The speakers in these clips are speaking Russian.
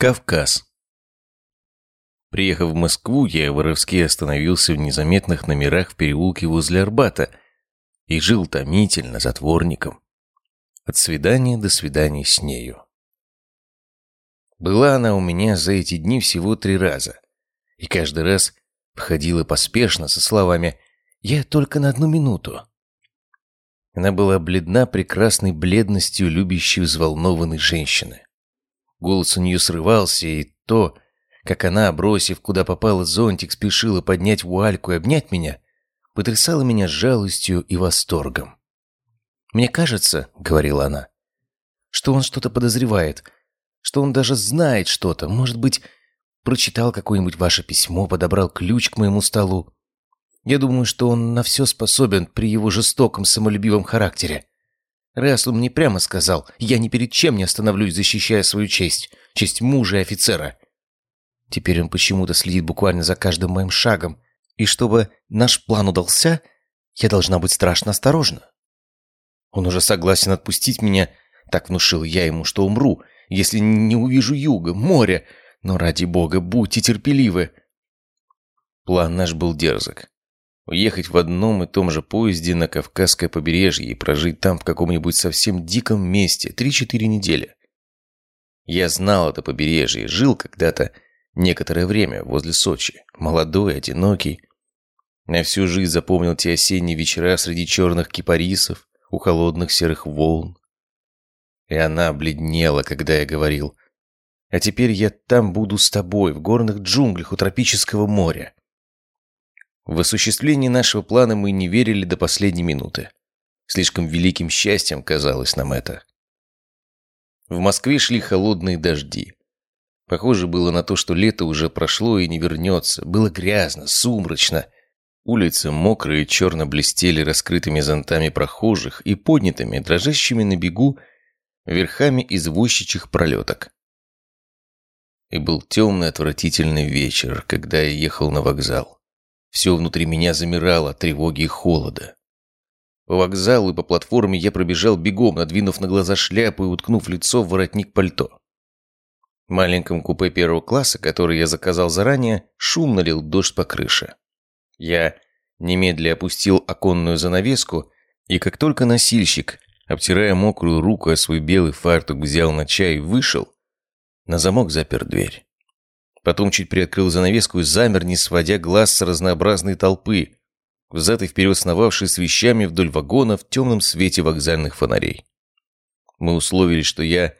Кавказ. Приехав в Москву, я воровски остановился в незаметных номерах в переулке возле Арбата и жил томительно, затворником. От свидания до свидания с нею. Была она у меня за эти дни всего три раза. И каждый раз входила поспешно со словами «Я только на одну минуту». Она была бледна прекрасной бледностью любящей взволнованной женщины. Голос у нее срывался, и то, как она, бросив куда попало зонтик, спешила поднять вуальку и обнять меня, потрясало меня жалостью и восторгом. «Мне кажется, — говорила она, — что он что-то подозревает, что он даже знает что-то, может быть, прочитал какое-нибудь ваше письмо, подобрал ключ к моему столу. Я думаю, что он на все способен при его жестоком, самолюбивом характере. Раз он мне прямо сказал, я ни перед чем не остановлюсь, защищая свою честь, честь мужа и офицера. Теперь он почему-то следит буквально за каждым моим шагом, и чтобы наш план удался, я должна быть страшно осторожна. Он уже согласен отпустить меня, так внушил я ему, что умру, если не увижу юга, моря, но ради бога, будьте терпеливы. План наш был дерзок. Уехать в одном и том же поезде на Кавказское побережье и прожить там в каком-нибудь совсем диком месте 3-4 недели. Я знал это побережье, жил когда-то некоторое время возле Сочи, молодой, одинокий. На всю жизнь запомнил те осенние вечера среди черных кипарисов, у холодных серых волн. И она бледнела, когда я говорил, «А теперь я там буду с тобой, в горных джунглях у тропического моря». В осуществление нашего плана мы не верили до последней минуты. Слишком великим счастьем казалось нам это. В Москве шли холодные дожди. Похоже было на то, что лето уже прошло и не вернется. Было грязно, сумрачно. Улицы мокрые, черно блестели раскрытыми зонтами прохожих и поднятыми, дрожащими на бегу, верхами извозчичьих пролеток. И был темный отвратительный вечер, когда я ехал на вокзал. Все внутри меня замирало от тревоги и холода. По вокзалу и по платформе я пробежал бегом, надвинув на глаза шляпу и уткнув лицо в воротник пальто. В маленьком купе первого класса, который я заказал заранее, шумно лил дождь по крыше. Я немедля опустил оконную занавеску, и как только носильщик, обтирая мокрую руку о свой белый фартук, взял на чай и вышел, на замок запер дверь. Потом чуть приоткрыл занавеску и замер, не сводя глаз с разнообразной толпы, взад и вперед сновавшей с вещами вдоль вагона в темном свете вокзальных фонарей. Мы условились, что я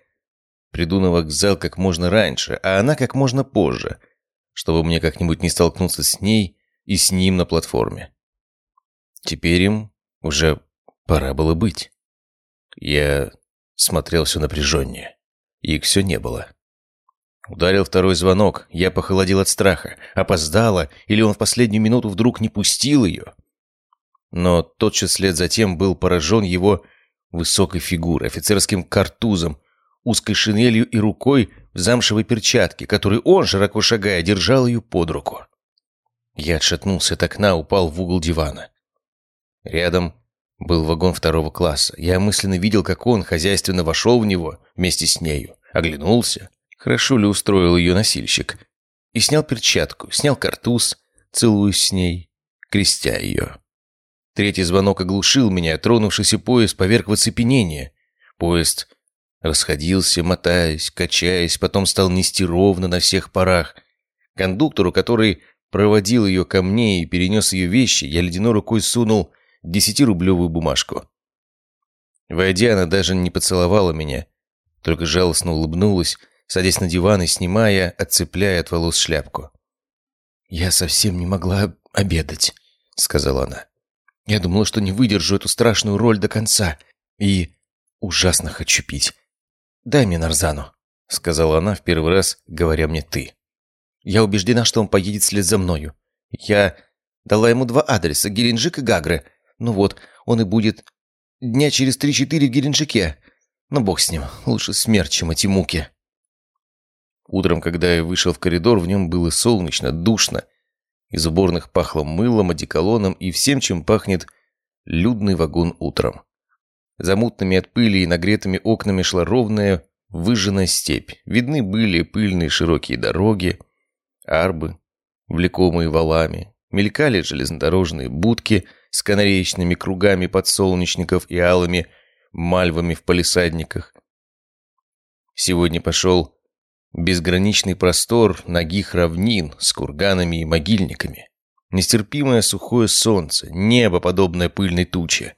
приду на вокзал как можно раньше, а она как можно позже, чтобы мне как-нибудь не столкнуться с ней и с ним на платформе. Теперь им уже пора было быть. Я смотрел все напряженнее. Их все не было. Ударил второй звонок. Я похолодел от страха. Опоздала, или он в последнюю минуту вдруг не пустил ее. Но тотчас след затем был поражен его высокой фигурой, офицерским картузом, узкой шинелью и рукой в замшевой перчатке, которой он, широко шагая, держал ее под руку. Я отшатнулся от окна, упал в угол дивана. Рядом был вагон второго класса. Я мысленно видел, как он хозяйственно вошел в него вместе с нею, оглянулся, Хорошо ли устроил ее носильщик? И снял перчатку, снял картуз, целуясь с ней, крестя ее. Третий звонок оглушил меня, тронувшийся поезд поверг в оцепенение. Поезд расходился, мотаясь, качаясь, потом стал нести ровно на всех парах. Кондуктору, который проводил ее ко мне и перенес ее вещи, я ледяной рукой сунул десятирублевую бумажку. Войдя, она даже не поцеловала меня, только жалостно улыбнулась, садясь на диван и снимая, отцепляя от волос шляпку. «Я совсем не могла обедать», — сказала она. «Я думала, что не выдержу эту страшную роль до конца. И ужасно хочу пить. Дай мне нарзану», — сказала она в первый раз, говоря мне «ты». «Я убеждена, что он поедет вслед за мною. Я дала ему два адреса, Геленджик и Гагры. Ну вот, он и будет дня через три-четыре в Геленджике. Но бог с ним, лучше смерть, чем эти муки». Утром, когда я вышел в коридор, в нем было солнечно, душно. Из уборных пахло мылом, одеколоном и всем, чем пахнет людный вагон утром. За мутными от пыли и нагретыми окнами шла ровная, выжженная степь. Видны были пыльные широкие дороги, арбы, влекомые валами. Мелькали железнодорожные будки с канареечными кругами подсолнечников и алыми мальвами в палисадниках. Сегодня пошел безграничный простор ногих равнин с курганами и могильниками. Нестерпимое сухое солнце, небо, подобное пыльной туче.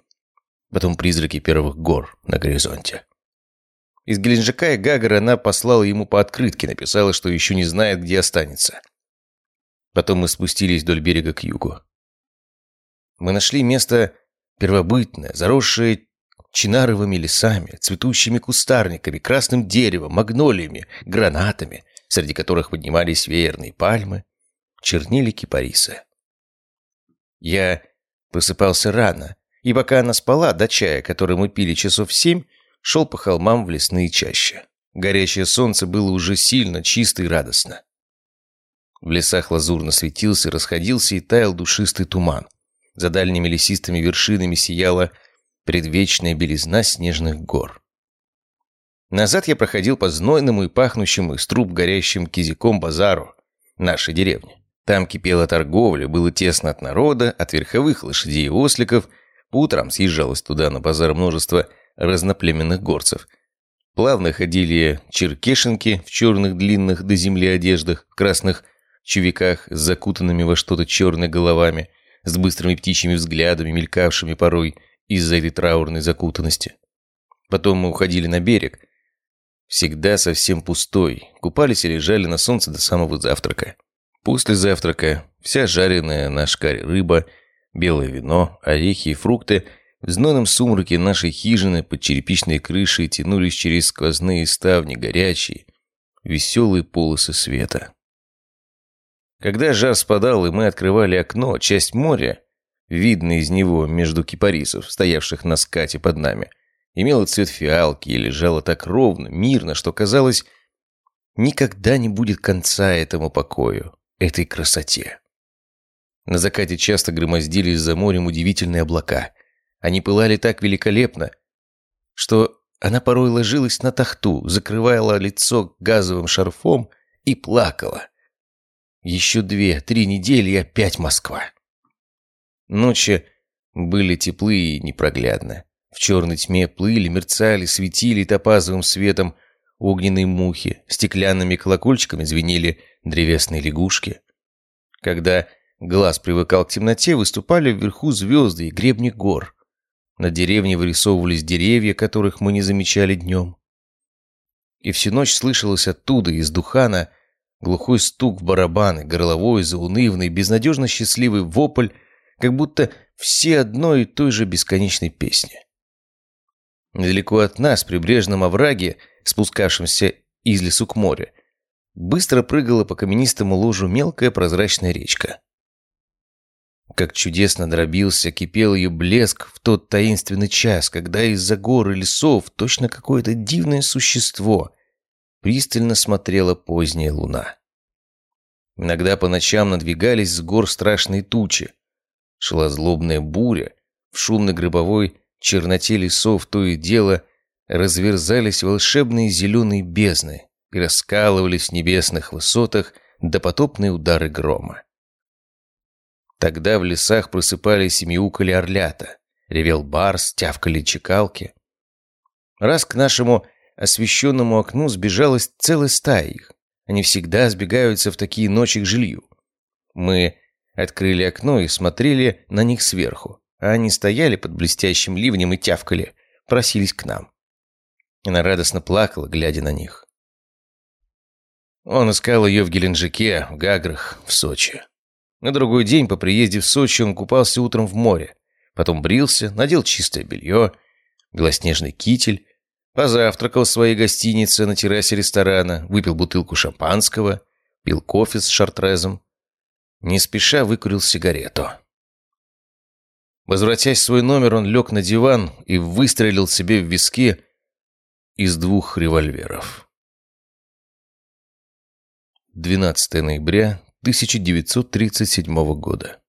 Потом призраки первых гор на горизонте. Из Геленджика и Гагара она послала ему по открытке, написала, что еще не знает, где останется. Потом мы спустились вдоль берега к югу. Мы нашли место первобытное, заросшее чинаровыми лесами, цветущими кустарниками, красным деревом, магнолиями, гранатами, среди которых поднимались веерные пальмы, чернили кипарисы. Я просыпался рано, и пока она спала, до чая, который мы пили часов семь, шел по холмам в лесные чащи. Горячее солнце было уже сильно, чисто и радостно. В лесах лазурно светился, расходился и таял душистый туман. За дальними лесистыми вершинами сияла предвечная белизна снежных гор. Назад я проходил по знойному и пахнущему из труб горящим кизиком базару нашей деревни. Там кипела торговля, было тесно от народа, от верховых лошадей и осликов. По утрам съезжалось туда на базар множество разноплеменных горцев. Плавно ходили черкешенки в черных длинных до земли одеждах, в красных чувиках с закутанными во что-то черной головами, с быстрыми птичьими взглядами, мелькавшими порой из-за этой траурной закутанности. Потом мы уходили на берег, всегда совсем пустой, купались и лежали на солнце до самого завтрака. После завтрака вся жареная на шкаре рыба, белое вино, орехи и фрукты в знойном сумраке нашей хижины под черепичной крышей тянулись через сквозные ставни горячие, веселые полосы света. Когда жар спадал, и мы открывали окно, часть моря, видная из него между кипарисов, стоявших на скате под нами, имела цвет фиалки и лежала так ровно, мирно, что казалось, никогда не будет конца этому покою этой красоте. На закате часто громоздились за морем удивительные облака. Они пылали так великолепно, что она порой ложилась на тахту, закрывала лицо газовым шарфом и плакала. Еще две-три недели и опять Москва. Ночи были теплые и непроглядны. В черной тьме плыли, мерцали, светили топазовым светом огненные мухи, стеклянными колокольчиками звенели древесные лягушки. Когда глаз привыкал к темноте, выступали вверху звезды и гребни гор. На деревне вырисовывались деревья, которых мы не замечали днем. И всю ночь слышалось оттуда, из Духана, глухой стук в барабаны, горловой, заунывный, безнадежно счастливый вопль, как будто все одной и той же бесконечной песни. Недалеко от нас, в прибрежном овраге, спускавшемся из лесу к морю, быстро прыгала по каменистому ложу мелкая прозрачная речка. Как чудесно дробился, кипел ее блеск в тот таинственный час, когда из-за гор и лесов точно какое-то дивное существо пристально смотрела поздняя луна. Иногда по ночам надвигались с гор страшные тучи. Шла злобная буря, в шумной гробовой черноте лесов то и дело разверзались волшебные зеленые бездны и раскалывались в небесных высотах допотопные удары грома. Тогда в лесах просыпались и мяукали орлята, ревел барс, тявкали чекалки. Раз к нашему освещенному окну сбежалась целая стая их. Они всегда сбегаются в такие ночи к жилью. Мы открыли окно и смотрели на них сверху, а они стояли под блестящим ливнем и тявкали, просились к нам. Она радостно плакала, глядя на них. Он искал ее в Геленджике, в Гаграх, в Сочи. На другой день по приезде в Сочи он купался утром в море. Потом брился, надел чистое белье, белоснежный китель, позавтракал в своей гостинице на террасе ресторана, выпил бутылку шампанского, пил кофе с шартрезом. Не спеша выкурил сигарету. Возвратясь в свой номер, он лег на диван и выстрелил себе в виски из двух револьверов. 12 ноября 1937 года.